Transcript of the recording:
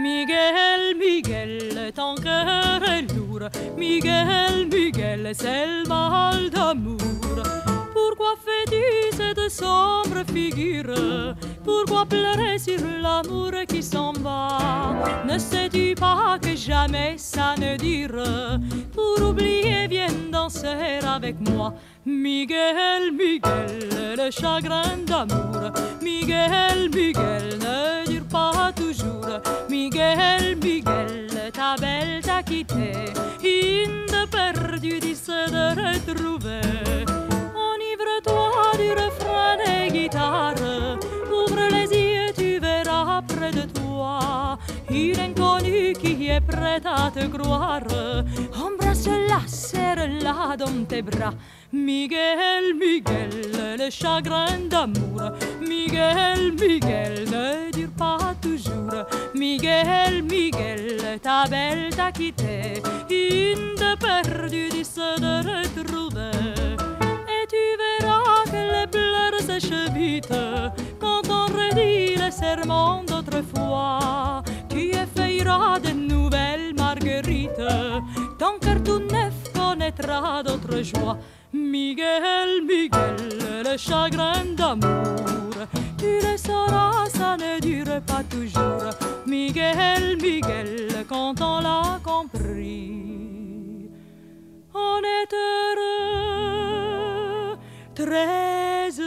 Miguel, Miguel, ton cœur est lourd. Miguel, Miguel, c'est le mal d'amour. Pourquoi fais-tu cette sombre figure? Pourquoi pleurer sur l'amour qui s'en va? Ne sais-tu pas que jamais ça ne dure? Pour oublier, viens danser avec moi. Miguel, Miguel, le chagrin d'amour. Miguel, Miguel, ne dure pas toujours. Quitté. Une de perdu, dix de retrouver. Enivre-toi du refrain des guitares. Ouvre les yeux, tu verras près de toi une inconnue qui est prête à te croire. Embrasse-la, serre-la dans tes bras. Miguel, Miguel, le chagrin d'amour. Miguel, Miguel, ne dure pas toujours. Miguel, ta belle t'a quitté. Une de perdue, dix de retrouver. Et tu verras que les pleurs sèchent vite quand on redit le serment d'autrefois. Tu effeuilleras de nouvelles marguerites. Ton cœur tout neuf connaîtra d'autres joies. Miguel, Miguel, le chagrin d'amour, tu le sauras, ça ne dure pas toujours. Miguel, Miguel, quand on l'a compris, on est heureux, très